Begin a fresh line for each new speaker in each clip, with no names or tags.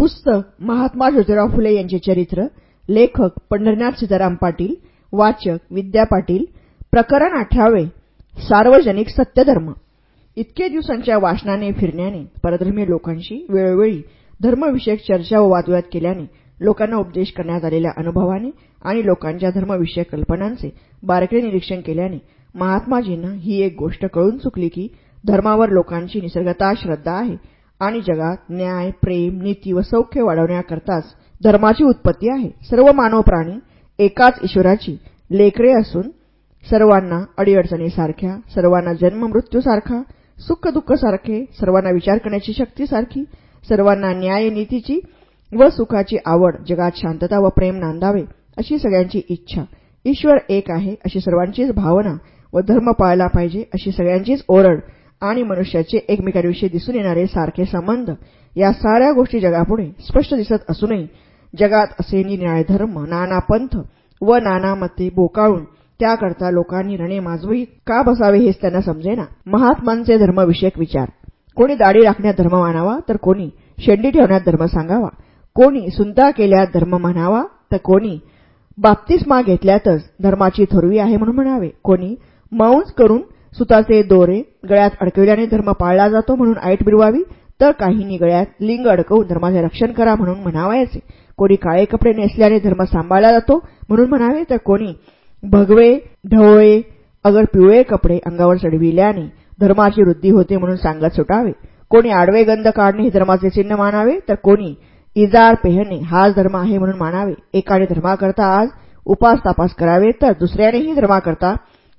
पुस्तक महात्मा ज्योतिराव फुले यांचे चरित्र लेखक पंढरीनाथ सीताराम पाटील वाचक विद्या पाटील प्रकरण अठरावे सार्वजनिक सत्यधर्म. इतके दिवसांच्या वाचनाने फिरण्याने परधर्मी लोकांशी वेळोवेळी धर्मविषयक चर्चा व वादविवाद केल्याने लोकांना उपदेश करण्यात आलेल्या अनुभवाने आणि लोकांच्या धर्मविषयक कल्पनांचे बारकडे निरीक्षण केल्याने महात्माजींना ही एक गोष्ट कळून चुकली की धर्मावर लोकांची निसर्गता श्रद्धा आहे आणि जगात न्याय प्रेम नीती व सौख्य वाढवण्याकरताच धर्माची उत्पत्ती आहे. सर्व मानव प्राणी एकाच ईश्वराची लेकरे असून सर्वांना अडीअडचणीसारख्या सर्वांना जन्म मृत्यूसारखा सुख दुःख सारखे सर्वांना विचार करण्याची शक्ती सारखी सर्वांना न्याय नीतीची व सुखाची आवड जगात शांतता व प्रेम नांदावे अशी सगळ्यांची इच्छा. ईश्वर एक आहे अशी सर्वांचीच भावना व धर्म पाळला पाहिजे अशी सगळ्यांचीच ओरड आणि मनुष्याचे एकमेकांविषयी दिसून येणारे सारखे संबंध. या साऱ्या गोष्टी जगापुढे स्पष्ट दिसत असूनही जगात असे निराळे धर्म नाना पंथ व नाना मते बोकाळून त्याकरता लोकांनी रणे माजवी का बसावे हेच त्यांना समजेना. महात्मांचे धर्मविषयक विचार. कोणी दाढी राखण्यात धर्म मानावा तर कोणी शेंडी ठेवण्यात धर्म सांगावा. कोणी सुंता केल्यात धर्म म्हणावा तर कोणी बाप्तिस्मा घेतल्यातच धर्माची थोरवी आहे म्हणून म्हणावे. कोणी मौज करून सुताचे दोरे गळ्यात अडकविल्याने धर्म पाळला जातो म्हणून आईट बिरवावी तर काहींनी गळ्यात लिंग अडकवून धर्माचे रक्षण करा म्हणून म्हणावायचे. कोणी काळे कपडे नेसल्याने धर्म सांभाळला जातो म्हणून म्हणावे तर कोणी भगवे ढवळे अगर पिवळे कपडे अंगावर चढविल्याने धर्माची वृद्धी होते म्हणून सांगत सुटावे. कोणी आडवे गंध काढणे हे धर्माचे चिन्ह मानावे तर कोणी इजार पेहणे हाच धर्म आहे म्हणून मानावे. एकाने धर्माकरता आज उपास तापास करावे तर दुसऱ्यानेही धर्माकरता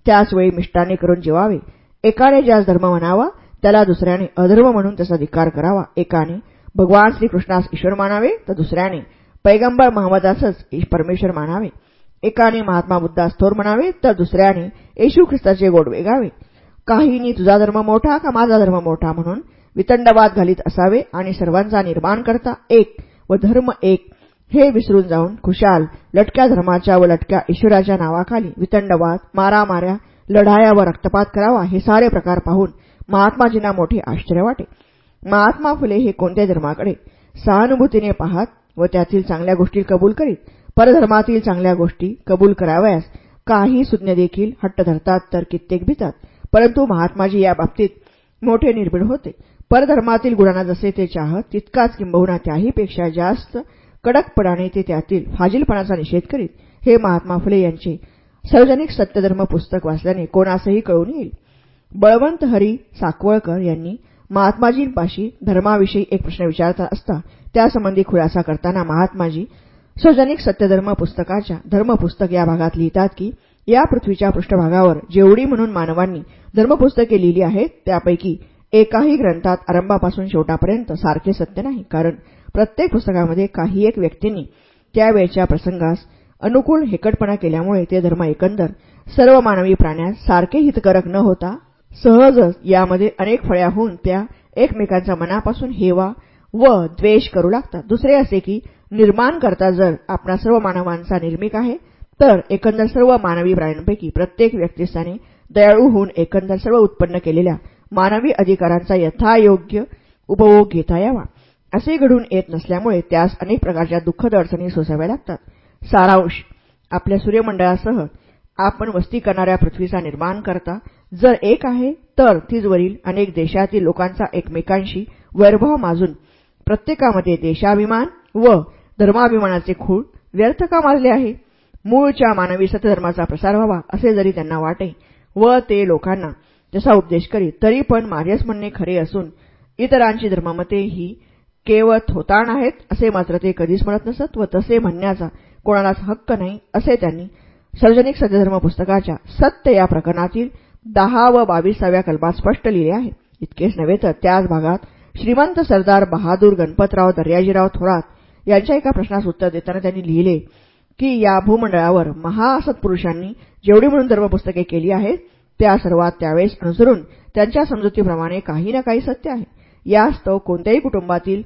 त्याचवेळी मिष्टाने करून जेवावे. एकाने ज्यास धर्म म्हणावा त्याला दुसऱ्याने अधर्म म्हणून त्याचा धिकार करावा. एकाने भगवान श्रीकृष्णास ईश्वर मानावे तर दुसऱ्याने पैगंबर महम्मदासच परमेश्वर मानावे. एकाने महात्मा बुद्धास थोर म्हणावे तर दुसऱ्याने येशू ख्रिस्ताचे गोडवे गावे काहींनी तुझा धर्म मोठा का माझा धर्म मोठा म्हणून वितंडवाद घालीत असावे आणि सर्वांचा निर्माण करता एक व धर्म एक. हे विसरून जाऊन खुशाल लटक्या धर्माच्या व लटक्या ईश्वराच्या नावाखाली वितंडवाद मारामाऱ्या लढाया व रक्तपात करावा हे सारे प्रकार पाहून महात्माजींना मोठे आश्चर्य वाटे. महात्मा फुले हे कोणत्या धर्माकडे? सहानुभूतीने पाहत व त्यातील चांगल्या गोष्टी कबूल करीत परधर्मातील चांगल्या गोष्टी कबूल करावयास काही सुज्ञ देखील हट्ट धरतात तर कित्येक भितात. परंतु महात्माजी या बाबतीत मोठे निर्भीड होते. परधर्मातील गुणांना जसे ते चाहत तितकाच किंबहुना त्याहीपेक्षा जास्त कडकपणाने ते त्यातील फाजीलपणाचा निषेध करीत हे महात्मा फुले यांचे सार्वजनिक सत्यधर्म पुस्तक वाचल्याने कोणासही कळून येईल बळवंत हरी साकवळकर यांनी महात्माजींपाशी धर्माविषयी एक प्रश्न विचारता असता त्यासंबंधी खुलासा करताना महात्माजी सार्वजनिक सत्यधर्म पुस्तकाच्या धर्मपुस्तक या भागात लिहितात की या पृथ्वीच्या पृष्ठभागावर जेवढी म्हणून मानवांनी धर्मपुस्तके लिहिली आहेत त्यापैकी एकाही ग्रंथात आरंभापासून शेवटापर्यंत सारखे सत्य नाही कारण प्रत्येक पुस्तकामध्ये काही एक व्यक्तींनी त्यावेळच्या प्रसंगास अनुकूल हेकटपणा केल्यामुळे ते धर्म एकंदर सर्व मानवी प्राण्यास सारखे हितकारक न होता सहजच यामध्ये अनेक फळ्या होऊन त्या एकमेकांच्या मनापासून हेवा व द्वेष करू लागतात. दुसरे असे की निर्माण करता जर आपणा सर्व मानवांचा निर्मिक आहे तर एकंदर सर्व मानवी प्राण्यांपैकी प्रत्येक व्यक्तिस्थाने दयाळू होऊन एकंदर सर्व उत्पन्न केलेल्या मानवी अधिकारांचा यथायोग्य उपभोग घेता यावा. असे घडून येत नसल्यामुळे त्यास अनेक प्रकारच्या दुःखद अडचणी सोसाव्या लागतात. सारांश. आपल्या सूर्यमंडळासह आपण वस्ती करणाऱ्या पृथ्वीचा निर्माण करता. जर एक आहे तर तीजवरील अनेक देशातील लोकांचा एकमेकांशी वैरभाव माजून प्रत्येकामध्ये देशाभिमान व धर्माभिमानाचे खूळ व्यर्थ का मारले आहे? मूळच्या मानवी सतधर्माचा प्रसार व्हावा असे जरी त्यांना वाटे व ते लोकांना जसा उपदेश करीत तरी पण माझेच म्हणणे खरे असून इतरांची धर्ममते ही केवळ थोताण आहेत असे मात्र ते कधीच म्हणत नसत व तसे म्हणण्याचा कोणालाच हक्क नाही असे त्यांनी सार्वजनिक सत्यधर्म पुस्तकाच्या सत्य या प्रकरणातील दहा व बावीसाव्या कल्पात स्पष्ट लिहिले आहे. इतकेच नव्हे तर त्याच भागात श्रीमंत सरदार बहादूर गणपतराव दर्याजीराव थोरात यांच्या एका प्रश्नास उत्तर देताना त्यांनी लिहिले की या भूमंडळावर महासत्पुरुषांनी जेवढी म्हणून धर्मपुस्तके केली आहेत त्या सर्वात त्यावेळेस अनुसरून त्यांच्या समजुतीप्रमाणे काही ना काही सत्य आहे. यास्तव कोणत्याही कुटुंबातील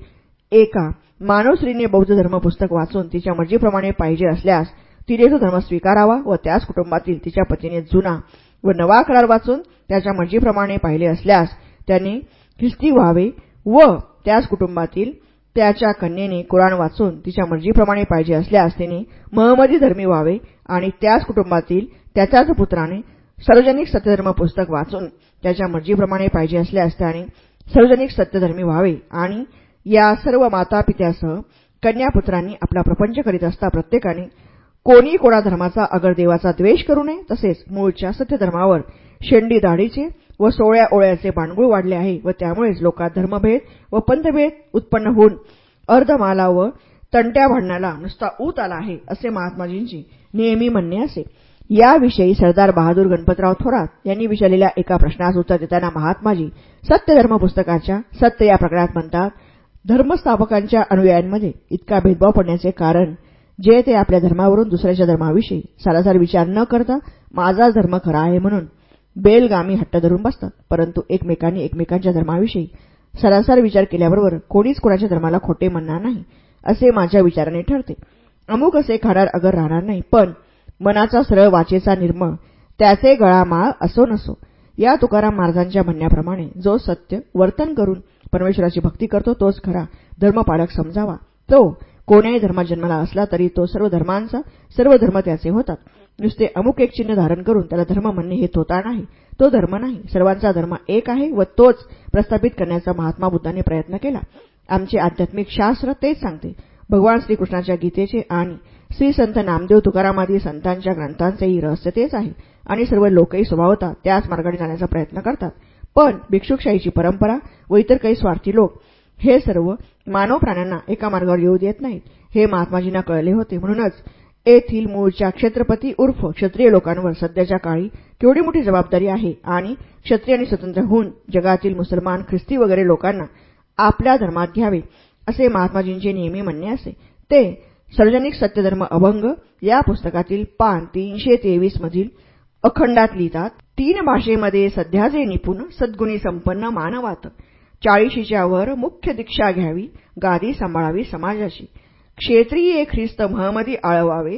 एका मानवश्रीने बौद्ध धर्मपुस्तक वाचून तिच्या मर्जीप्रमाणे पाहिजे असल्यास तिने तो धर्म स्वीकारावा व त्याच कुटुंबातील तिच्या पतीने जुना व नवा करार वाचून त्याच्या मर्जीप्रमाणे पाहिले असल्यास त्याने ख्रिस्ती व्हावे व त्याच कुटुंबातील त्याच्या कन्येने कुराण वाचून तिच्या मर्जीप्रमाणे पाहिजे असल्यास तिने महमदी धर्मी व्हावे आणि त्याच कुटुंबातील त्याच्याच पुत्राने सार्वजनिक सत्यधर्म पुस्तक वाचून त्याच्या मर्जीप्रमाणे पाहिजे असल्यास त्याने सार्वजनिक सत्यधर्मी व्हावे आणि या सर्व मातापित्यासह कन्यापुत्रांनी आपला प्रपंच करीत असता प्रत्येकाने कोणी कोणा धर्माचा अगर देवाचा द्वेष करू नये तसेच मूळच्या सत्यधर्मावर शेंडी दाढीचे व सोळ्या ओळ्याचे बांडगुळ वाढले आहे व त्यामुळेच लोकात धर्मभेद व पंथभेद उत्पन्न होऊन अर्धमाला व तंट्या भांडण्याला नुसता ऊत आला आहे असे महात्माजींची नेहमी म्हणणे असे. याविषयी सरदार बहादूर गणपतराव थोरात यांनी विचारलेल्या एका प्रश्नास उत्तर देताना महात्माजी सत्यधर्म पुस्तकाच्या सत्य या प्रकरणात म्हणतात धर्मस्थापकांच्या अनुयायांमध्ये इतका भेदभाव पडण्याचे कारण जे ते आपल्या धर्मावरून दुसऱ्याच्या धर्माविषयी सारासार विचार न करता माझा धर्म खरा आहे म्हणून बेलगामी हट्ट धरून बसतात. परंतु एकमेकांनी एकमेकांच्या धर्माविषयी सरासर विचार केल्याबरोबर कोणीच कोणाच्या धर्माला खोटे म्हणणार नाही असे माझ्या विचाराने ठरते. अमुक असे खाणार अगर राहणार नाही पण मनाचा सरळ वाचेचा निर्मळ त्याचे गळामाळ असो नसो या तुकाराम महाराजांच्या म्हणण्याप्रमाणे जो सत्य वर्तन करून परमेश्वराची भक्ती करतो तोच खरा धर्मपालक समजावा. तो कोण्याही धर्मात जन्माला असला तरी तो सर्व धर्मांचा सर्व धर्म त्याचे होतात. नुसते अमुक एक चिन्ह धारण करून त्याला धर्म म्हणणे हे तोता नाही. तो धर्म नाही. सर्वांचा धर्म एक आहे व तोच प्रस्थापित करण्याचा महात्मा बुद्धाने प्रयत्न केला. आमचे आध्यात्मिक शास्त्र तेच सांगते. भगवान श्रीकृष्णाच्या गीतेचे आणि श्री संत नामदेव तुकारामादी संतांच्या ग्रंथांचेही रहस्य तेच आहे. आणि सर्व लोकही स्वभावता त्याच मार्गाने जाण्याचा प्रयत्न करतात. पण भिक्षुकशाहीची परंपरा व इतर काही स्वार्थी लोक हे सर्व मानव प्राण्यांना एका मार्गावर येऊ देत नाहीत. हे महात्माजींना कळले होते. म्हणूनच येथील मूळच्या क्षेत्रपती उर्फ क्षत्रिय लोकांवर सध्याच्या काळी केवढी मोठी जबाबदारी आहे आणि क्षत्रिय आणि स्वतंत्र होऊन जगातील मुसलमान ख्रिस्ती वगैरे लोकांना आपल्या धर्मात घ्यावे असे महात्माजींचे नेहमी म्हणणे असे. ते सार्वजनिक सत्यधर्म अभंग या पुस्तकातील पान तीनशे तेवीस मधील अखंडात लिहितात. तीन भाषेमध्ये सध्याचे निपुण सद्गुणी संपन्न मानवात. चाळीशीच्या वर मुख्य दीक्षा घ्यावी गादी सांभाळावी समाजाची. क्षेत्रीय ख्रिस्त महमदी आळवावे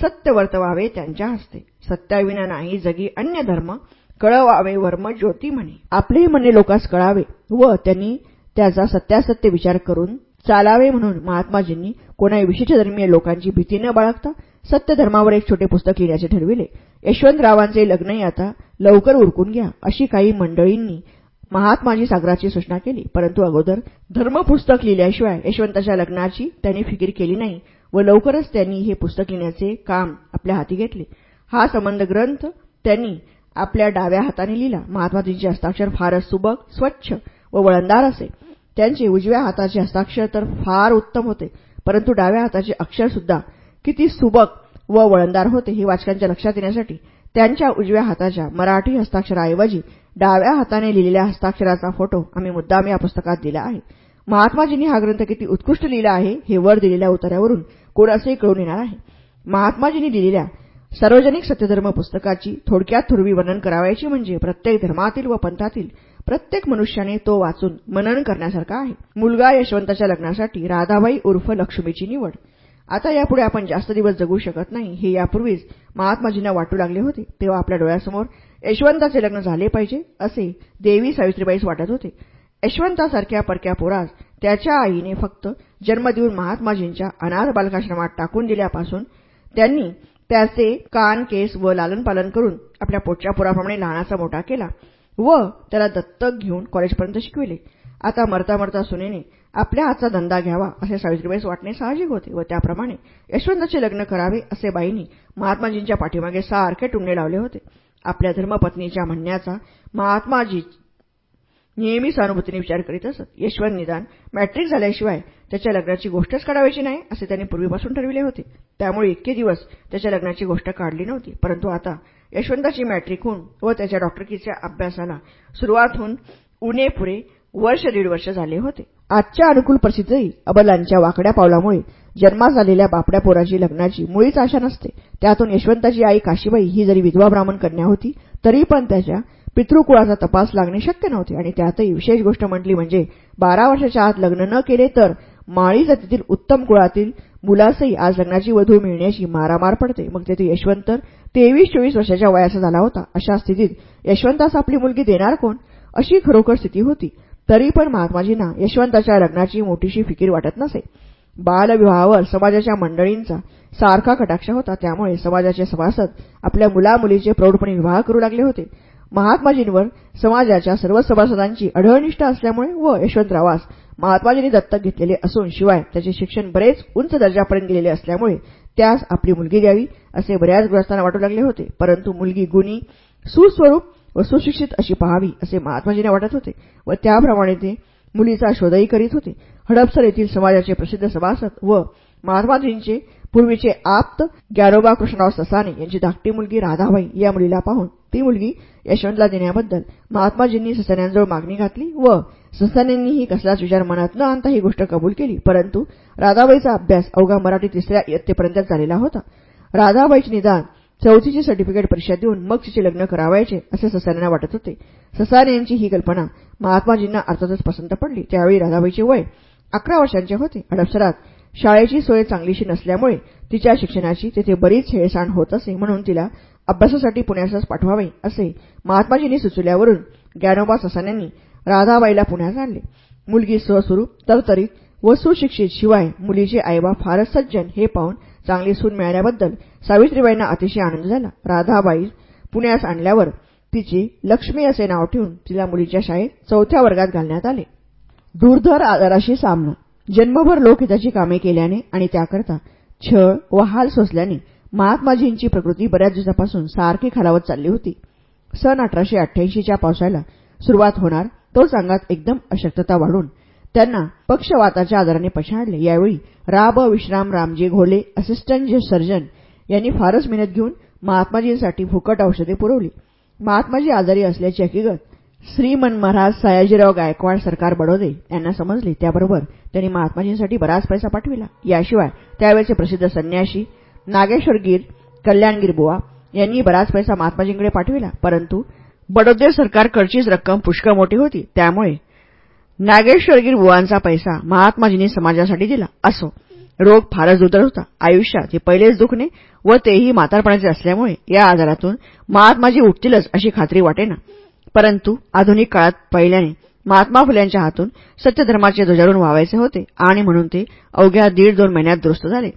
सत्य वर्तवावे त्यांच्या हस्ते. सत्याविना नाही जगी अन्य धर्म कळवावे वर्म ज्योती म्हणे. आपले म्हणे लोकांस कळावे व त्यांनी त्याचा सत्यासत्य विचार करून चालावे म्हणून महात्माजींनी कोणाही विशिष्ट धर्मीय लोकांची भीती न बाळगता सत्य धर्मावर एक छोटे पुस्तक लिहिण्याचे ठरविले. यशवंतरावांचे लग्नही आता लवकर उरकून घ्या अशी काही मंडळींनी महात्माजी सागराची सूचना केली. परंतु अगोदर धर्मपुस्तक लिहिल्याशिवाय यशवंताच्या लग्नाची त्यांनी फिकीर केली नाही व लवकरच त्यांनी हे पुस्तक लिहिण्याचे काम आपल्या हाती घेतले. हा संबंध ग्रंथ त्यांनी आपल्या डाव्या हाताने लिहिला. महात्माजींचे हस्ताक्षर फारच सुबक स्वच्छ व वळणदार असे. त्यांचे उजव्या हाताचे हस्ताक्षर तर फार उत्तम होते परंतु डाव्या हाताचे अक्षर सुद्धा किती सुबक व वळणदार होते हे वाचकांच्या लक्षात येण्यासाठी त्यांच्या उजव्या हाताच्या मराठी हस्ताक्षराऐवजी डाव्या हाताने लिहिलेल्या हस्ताक्षराचा फोटो आम्ही मुद्दाम या पुस्तकात दिला आहे. महात्माजींनी हा ग्रंथ किती उत्कृष्ट लिहिला आहे हे वर दिलेल्या उतार्यावरून कोणासही कळून येणार आहे? महात्माजींनी दिलेल्या सार्वजनिक सत्यधर्म पुस्तकाची थोडक्यात थोरवी वर्णन करावायची म्हणजे प्रत्येक धर्मातील व पंथातील प्रत्येक मनुष्याने तो वाचून मनन करण्यासारखा आहे. मुलगा यशवंताच्या लग्नासाठी राधाबाई उर्फ लक्ष्मीची निवड. आता यापुढे आपण जास्त दिवस जगू शकत नाही हे यापूर्वीच महात्माजींना वाटू लागले होते. तेव्हा आपल्या डोळ्यासमोर यशवंताचे लग्न झाले पाहिजे असे देवी सावित्रीबाईस वाटत होते. यशवंतासारख्या परक्या पोरास त्याच्या आईने फक्त जन्म देऊन महात्माजींच्या अनाथ बालकाश्रमात टाकून दिल्यापासून त्यांनी त्याचे कान केस व लालनपालन करून आपल्या पोटच्या पोराप्रमाणे लहानाचा मोठा केला व त्याला दत्तक घेऊन कॉलेजपर्यंत शिकविले. आता मरता मरता सुनेने आपल्या हातचा धंदा घ्यावा असे सावित्रीबाईस वाटणे साहजिक होते व त्याप्रमाणे यशवंताचे लग्न करावे असे बाईंनी महात्माजींच्या पाठीमागे सारखे टुंडे लावले होते. आपल्या धर्मपत्नीच्या म्हणण्याचा महात्माजी नेहमी सहानुभूतीने विचार करीत असत. यशवंत निदान मॅट्रिक झाल्याशिवाय त्याच्या लग्नाची गोष्टच काढावायची नाही असे त्यांनी पूर्वीपासून ठरविले होते. त्यामुळे इतके दिवस त्याच्या लग्नाची गोष्ट काढली नव्हती. परंतु आता यशवंताची मॅट्रिक होऊन व त्याच्या डॉक्टरकीच्या अभ्यासाला सुरुवात होऊन उणे पुरे वर्ष दीड वर्ष झाले होते. आजच्या अनुकूल परिस्थितीतही अबलांच्या वाकड्या पावलामुळे जन्मास झालेल्या बापड्या पोराची लग्नाची मुळीच आशा नसते. त्यातून यशवंताची आई काशीबाई ही जरी विधवा ब्राह्मण कन्या होती तरी पण त्याच्या पितृकुळाचा तपास लागणे शक्य नव्हते आणि त्यातही विशेष गोष्ट म्हटली म्हणजे बारा वर्षाच्या आत लग्न न केले तर माळी जातीतील उत्तम कुळातील मुलासही आज लग्नाची वधू मिळण्याची मारामार पडते. मग तेथे यशवंत तेवीस चोवीस वर्षाच्या वयाचा झाला होता. अशा स्थितीत यशवंतास आपली मुलगी देणार कोण? अशी खरोखर स्थिती होती. तरी पण महात्माजींना यशवंताच्या लग्नाची मोठीशी फिकीर वाटत नसे. बालविवाहावर समाजाच्या मंडळींचा सारखा कटाक्ष होता. त्यामुळे समाजाचे सभासद आपल्या मुलामुलीचे प्रौढपणे विवाह करू लागले होते. महात्माजींवर समाजाच्या सर्व सभासदांची अढळनिष्ठा असल्यामुळे व यशवंतरावास महात्माजींनी दत्तक घेतलेले असून शिवाय त्याचे शिक्षण बरेच उंच दर्जापर्यंत गेलेले असल्यामुळे त्यास आपली मुलगी द्यावी असे बऱ्याच ग्रस्तांना वाटू लागले होते. परंतु मुलगी गुणी सुस्वरूप व सुशिक्षित अशी पहावी असे महात्माजींना वाटत होते व त्याप्रमाणे ते मुलीचा शोधही करीत होते. हडपसर येथील समाजाचे प्रसिद्ध सभासद व महात्माजींचे पूर्वीचे आप्त ग्यारोबा कृष्णराव ससाने यांची धाकटी मुलगी राधाबाई या मुलीला पाहून ती मुलगी यशवंतला देण्याबद्दल महात्माजींनी ससान्यांजवळ मागणी घातली व ससान्यांनीही कसलाच विचार मनात न आणता ही गोष्ट कबूल केली. परंतु राधाबाईचा अभ्यास अवघा मराठी तिसऱ्या इयत्तेपर्यंत झालेला होता. राधाबाईचे निदान चौथीचे सर्टिफिकेट परीक्षा देऊन मग तिचे लग्न करावायचे असे ससाऱ्यांना वाटत होते. ससाने यांची ही कल्पना महात्माजींना अर्थातच पसंत पडली. त्यावेळी राधाबाईचे वय अकरा वर्षांचे होते. हडपसरात शाळेची सोय चांगलीशी नसल्यामुळे तिच्या शिक्षणाची तिथे बरीच हेळसांड होत असे म्हणून तिला अभ्यासासाठी पुण्यासच पाठवावे असे महात्माजींनी सुचवल्यावरून ज्ञानोबा ससान्यांनी राधाबाईला पुण्यात आणले. मुलगी स्वस्वरूप तरतरीत व सुशिक्षित शिवाय मुलीचे आईबा फारच सज्जन हे पाहून चांगली सून मिळाल्याबद्दल सावित्रीबाईंना अतिशय आनंद झाला. राधाबाई पुण्यास आणल्यावर तिची लक्ष्मी असे नाव ठेवून तिला मुलीच्या शाळेत चौथ्या वर्गात घालण्यात आले. दुर्धर आजाराशी सामना. जन्मभर लोकहिताची कामे केल्याने आणि त्याकरता छळ व हाल सोसल्याने महात्माजींची प्रकृती बऱ्याच दिवसापासून सारखी खालावत चालली होती. सन अठराशे अठ्ठ्याऐंशीच्या पावसाला सुरुवात होणार तोच अंगात एकदम अशक्तता वाढून त्यांना पक्षवाताच्या आजाराने पछाडले. यावेळी राब विश्राम रामजी घोले असिस्टंट सर्जन यांनी फारच मेहनत घेऊन महात्माजींसाठी फुकट औषधे पुरवली. महात्माजी आजारी असल्याची हकीकत श्रीमन महाराज सयाजीराव गायकवाड सरकार बडोदे यांना समजले. त्याबरोबर त्यांनी महात्माजींसाठी बराच पैसा पाठविला. याशिवाय त्यावेळेचे प्रसिद्ध संन्याशी नागेश्वरगीर कल्याणगीर बुवा यांनी बराच पैसा महात्माजींकडे पाठविला. परंतु बडोदे सरकारकडचीच रक्कम पुष्कळ मोठी होती. त्यामुळे नागेश्वरगीर बुवांचा पैसा महात्माजींनी समाजासाठी दिला. असो. रोग फारच दुतर होता. आयुष्यात हे पहिलेच दुखणे व तेही म्हातारपणाचे असल्यामुळे या आजारातून महात्माजी उठतीलच अशी खात्री वाटेना. परंतु आधुनिक काळात पहिल्याने महात्मा फुल्यांच्या हातून सत्यधर्माचे ध्वजारून व्हावायचे होते आणि म्हणून ते अवघ्या दीड दोन महिन्यात दुरुस्त झाले.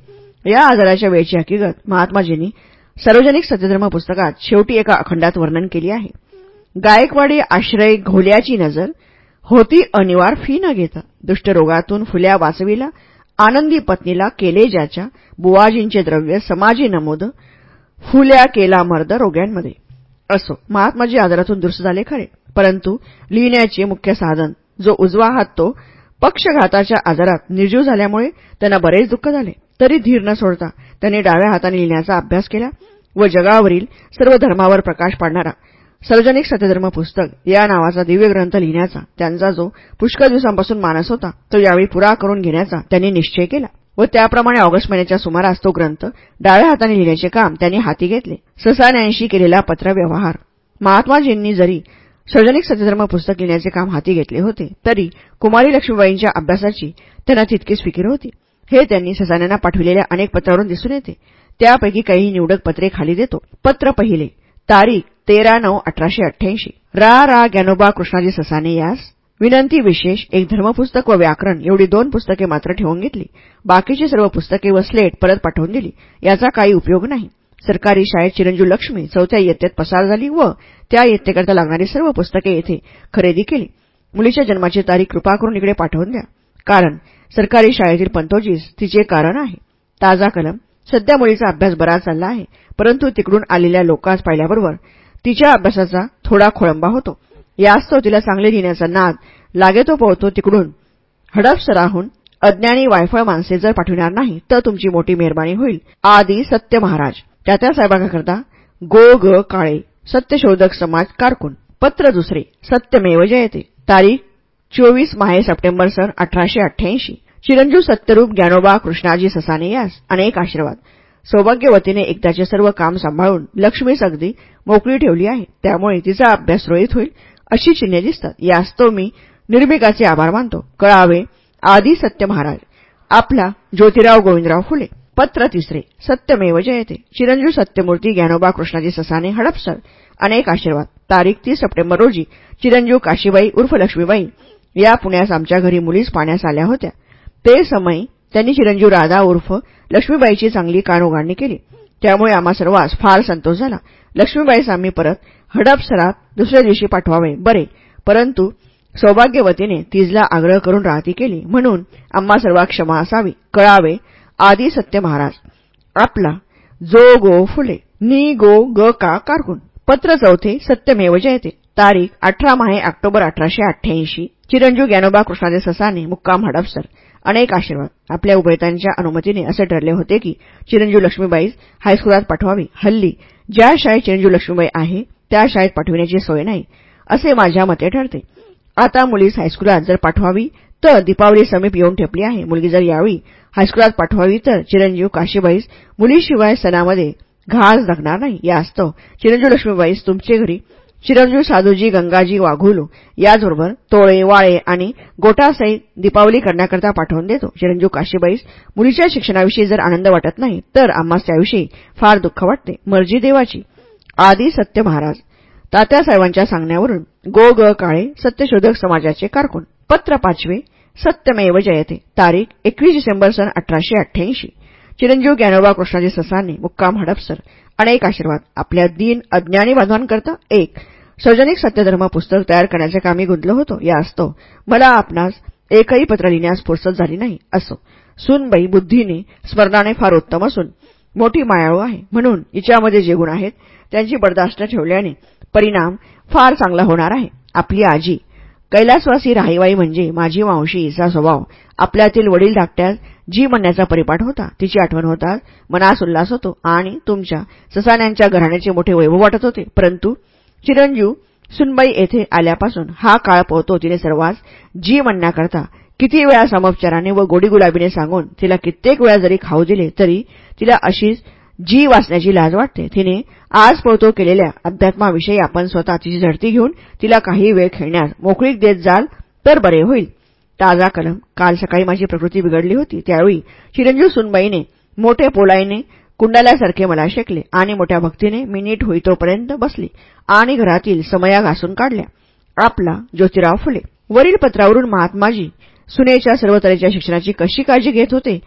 या आजाराच्या वेळची हकीकत महात्माजींनी सार्वजनिक सत्यधर्म पुस्तकात शेवटी एका अखंडात वर्णन केली आहे. गायकवाडी आश्रय घोल्याची नजर होती अनिवार फी न घेता. दुष्टरोगातून फुल्या वाचविला आनंदी पत्नीला केले ज्याच्या बुवाजींचे द्रव्य समाजी नमोद फुल्या केला मर्द रोग्यांमध्ये. असो महात्माजी आजारातून दुरुस्त झाले खरे. परंतु लिहिण्याचे मुख्य साधन जो उजवा हात तो पक्षघाताच्या आजारात निर्जीव झाल्यामुळे त्यांना बरेच दुःख झाले. तरी धीर न सोडता त्यांनी डाव्या हाताने लिहिण्याचा अभ्यास केला व जगावरील सर्व धर्मावर प्रकाश पाडणारा सार्वजनिक सत्यधर्म पुस्तक या नावाचा दिव्य ग्रंथ लिहिण्याचा त्यांचा जो पुष्कळ दिवसांपासून मानस होता तो यावेळी पुरा करून घेण्याचा त्यांनी निश्चय केला व त्याप्रमाणे ऑगस्ट महिन्याच्या सुमारास तो ग्रंथ डाव्या हाताने लिहिण्याचे काम त्यांनी हाती घेतले. ससान्यांशी केलेला पत्रव्यवहार. महात्माजींनी जरी सार्वजनिक सत्यधर्म पुस्तक लिहिण्याचे काम हाती घेतले होते तरी कुमारी लक्ष्मीबाईंच्या अभ्यासाची त्यांना तितकीच फिकीर होती. हे त्यांनी ससान्यांना पाठविलेल्या अनेक पत्रावरून दिसून येते. त्यापैकी काही निवडक पत्रे खाली देतो. पत्र पहिले. तारीख तेरा नऊ अठराशे अठ्ठ्याऐंशी. रा रा ज्ञानोबा कृष्णाजी ससाने यास. विनंती विशेष एक धर्मपुस्तक व व्याकरण एवढी दोन पुस्तके मात्र ठेवून घेतली. बाकीची सर्व पुस्तके व स्लेट परत पाठवून दिली. याचा काही उपयोग नाही. सरकारी शाळेत चिरंजीव लक्ष्मी चौथ्या इयत्तेत पसार झाली व त्या इयत्तेकरता लागणारी सर्व पुस्तके येथे खरेदी केली. मुलीच्या जन्माची तारीख कृपा करून इकडे पाठवून द्या. कारण सरकारी शाळेतील पंतोजीस तिचे कारण आहे. ताजा कलम. सध्या मुलीचा अभ्यास बरा चालला आहे. परंतु तिकडून आलेल्या लोकांस पाहिल्याबरोबर तिच्या अभ्यासाचा थोडा खोळंबा होतो. यास्तव तिला चांगले लिहिण्याचा नाद लागे तो पोहतो तिकडून. हडपसराहून अज्ञानी वायफळ माणसे जर पाठविणार नाही तर तुमची मोठी मेहरबानी होईल. आदी सत्य महाराज. त्या साहेबांकरता गो ग काळे सत्यशोधक समाज कारकून. पत्र दुसरे सत्यमेव जयते. तारीख चोवीस माहे सप्टेंबर सन अठराशे अठ्ठ्याऐंशी. चिरंजीव सत्यरूप ज्ञानोबा कृष्णाजी ससाने यास अनेक आशीर्वाद. सौभाग्यवतीने एकदाचे सर्व काम सांभाळून लक्ष्मीस अगदी मोकळी ठेवली आहे. त्यामुळे तिचा अभ्यास रोहित होईल अशी चिन्हे दिसतात. यास्तव मी निर्मिकाचे आभार मानतो. कळावे आदी सत्य महाराज. आपला ज्योतिराव गोविंदराव फुले. पत्र तिसरे. सत्यमेव जयते. चिरंजीव सत्यमूर्ती ज्ञानोबा कृष्णाजी ससाने हडपसर. अनेक आशीर्वाद. तारीख तीस सप्टेंबर रोजी चिरंजीव काशीबाई उर्फ लक्ष्मीबाई या पुण्यास आमच्या घरी मुलीस पाण्यास आल्या होत्या. ते समय त्यांनी चिरंजीव राधा उर्फ लक्ष्मीबाईची चांगली कानोगाडणी केली. त्यामुळे आम्हा सर्वांस फार संतोष झाला. लक्ष्मीबाईस आम्ही परत हडपसरात दुसऱ्या दिवशी पाठवावे. बरे. परंतु सौभाग्यवतीने तिजला आग्रह करून राहती केली. म्हणून आम्हा सर्वा क्षमा असावी. कळावे. आदी सत्य महाराज. आपला जो गो फुले नी गो ग का कारकून पत्र चौथे सत्यमेव जयते. तारीख अठरा माहे ऑक्टोबर अठराशे अठ्ठ्याऐंशी. चिरंजीव ज्ञानोबा कृष्णादे ससाने मुक्काम हडपसर अनेक आशीर्वाद. आपल्या उभयतांच्या अनुमतीने असे ठरले होते की चिरंजीव लक्ष्मीबाईस हायस्कुलात पाठवावी. हल्ली ज्या शाळेत चिरंजीव लक्ष्मीबाई आहे त्या शाळेत पाठविण्याची सोय नाही असे माझ्या मते ठरते. आता मुलीस हायस्कुलात जर पाठवावी तर दीपावली समीप येऊन ठेपली आहे. मुलगी जर यावी हायस्कुलात पाठवावी तर चिरंजीव काशीबाईस मुलीशिवाय सणामध्ये घास लागणार नाही. या असतो चिरंजीव लक्ष्मीबाईस तुमचे घरी चिरंजीव साधूजी गंगाजी वाघुलू याचबरोबर तोळे वाळे आणि गोटासहित दीपावली करण्याकरता पाठवून देतो. चिरंजीव काशीबाईस मुलीच्या शिक्षणाविषयी जर आनंद वाटत नाही तर आम्हास त्याविषयी फार दुःख वाटते. मर्जी देवाची आदी सत्य महाराज. तात्यासाहेबांच्या सांगण्यावरून गो ग काळे सत्यशोधक समाजाचे कारकून. पत्र पाचवे सत्यमेव जयते. तारीख एकवीस डिसेंबर सन अठराशे अठ्ठ्याऐंशी. चिरंजीव ज्ञानोबा कृष्णाजी ससाने मुक्काम हडपसर अनेक आशीर्वाद. आपल्या दीन अज्ञानी बांधवांकरता एक सार्वजनिक सत्यधर्म पुस्तक तयार करण्याचे कामी गुंतलो होतो. या असतो. मला आपणास एकही पत्र लिहिण्यास फुरसत झाली नाही. असो. सुनबाई बुद्धीने स्मरणाने फार उत्तम असून मोठी मायाळू आहे. म्हणून हिच्यामध्ये जे गुण आहेत त्यांची बर्दास्त ठेवल्याने परिणाम फार चांगला होणार आहे. आपली आजी कैलासवासी राहीवाई म्हणजे माझी मावशी हिचा स्वभाव. आपल्यातील वडील धाकट्यास जी म्हणण्याचा परिपाठ होता तिची आठवण होताच मनास उल्लास होतो आणि तुमच्या ससाण्यांच्या घराण्याचे मोठे वैभव वाटत होते. परंतु चिरंजीव सुनबाई येथे आल्यापासून हा काळ पोहतो तिने सर्वांस जी म्हणण्याकरता किती वेळा समोपचाराने व गोडी गुलाबीने सांगून तिला कित्येक वेळा जरी खाऊ दिले तरी तिला अशीच जी वाचण्याची लाज वाटते. तिने आज पोहतो केलेल्या अध्यात्माविषयी आपण स्वतः तिची झडती घेऊन तिला काही वेळ खेळण्यास मोकळीक देत जाल तर बरे होईल. ताजा कलम. काल सकाळी माझी प्रकृती बिघडली होती. त्यावेळी चिरंजीव सुनबाईने मोठे पोलाईने कुंडाल्यासारखे मला शेकले आणि मोठ्या भक्तीने मी नीट होईतोपर्यंत बसली आणि घरातील समया घासून काढल्या. आपला ज्योतिराव फुले. वरील पत्रावरून महात्माजी सुनेच्या सर्व तऱ्हेच्या शिक्षणाची कशी काळजी घेत होते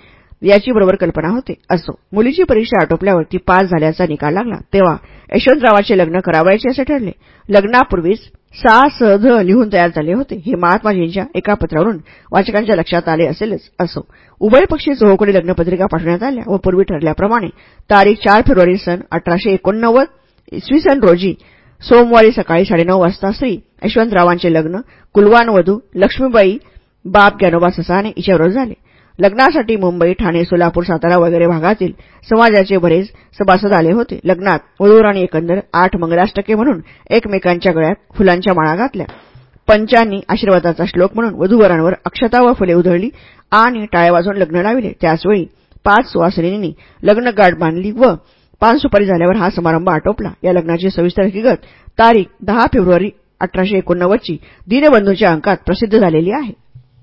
याची बरोबर कल्पना होते. असो मुलीची परीक्षा आटोपल्यावर ती पास झाल्याचा निकाल लागला. तेव्हा यशवंतरावाचे लग्न करावायचे असे ठरले. लग्नापूर्वीच सहा सहज लिहून तयार झाले होते. हे महात्माजींच्या एका पत्रावरून वाचकांच्या लक्षात आले असेलच असो. उभय पक्षी चोहोकडे लग्नपत्रिका पाठवण्यात आल्या व पूर्वी ठरल्याप्रमाणे तारीख चार फेब्रुवारी सन अठराशे एकोणनव्वद इसवी सन रोजी सोमवारी सकाळी साडेनऊ वाजता श्री यशवंतरावांचे लग्न कुलवान वधू लक्ष्मीबाई बाप ज्ञानोबा ससाने हिच्याबरोबर झाले. लग्नासाठी मुंबई ठाणे सोलापूर सातारा वगैरे भागातील समाजाचे बरेच सभासद आले होते. लग्नात वधूवरांनी एकंदर आठ मंगलाष्टके म्हणून एकमेकांच्या गळ्यात फुलांच्या माळा घातल्या. पंचांनी आशीर्वादाचा श्लोक म्हणून वधूवरांवर अक्षता व फुले उधळली आणि टाळ्या लग्न लाविले. त्याचवेळी पाच सुवासिनींनी लग्नगाठ बांधली व पान सुपारी झाल्यावर हा समारंभ आटोपला. या लग्नाची सविस्तर हकीकत तारीख दहा फेब्रुवारी अठराशे एकोणनव्वदची. दीनबंधूच्या अंकात प्रसिद्ध झालेली आहे.